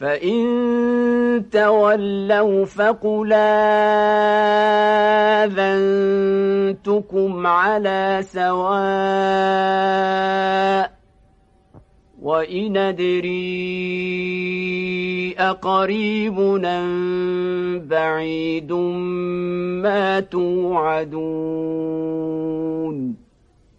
فإن تولوا فقل آذنتكم على سواء وإن أدري أقريب بعيد ما توعدون